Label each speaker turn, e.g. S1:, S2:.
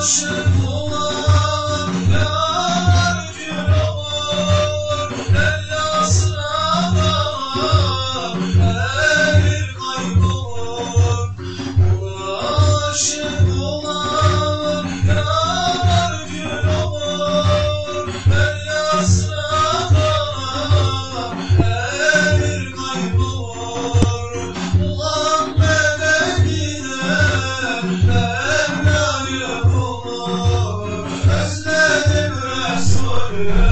S1: Aşık Resulü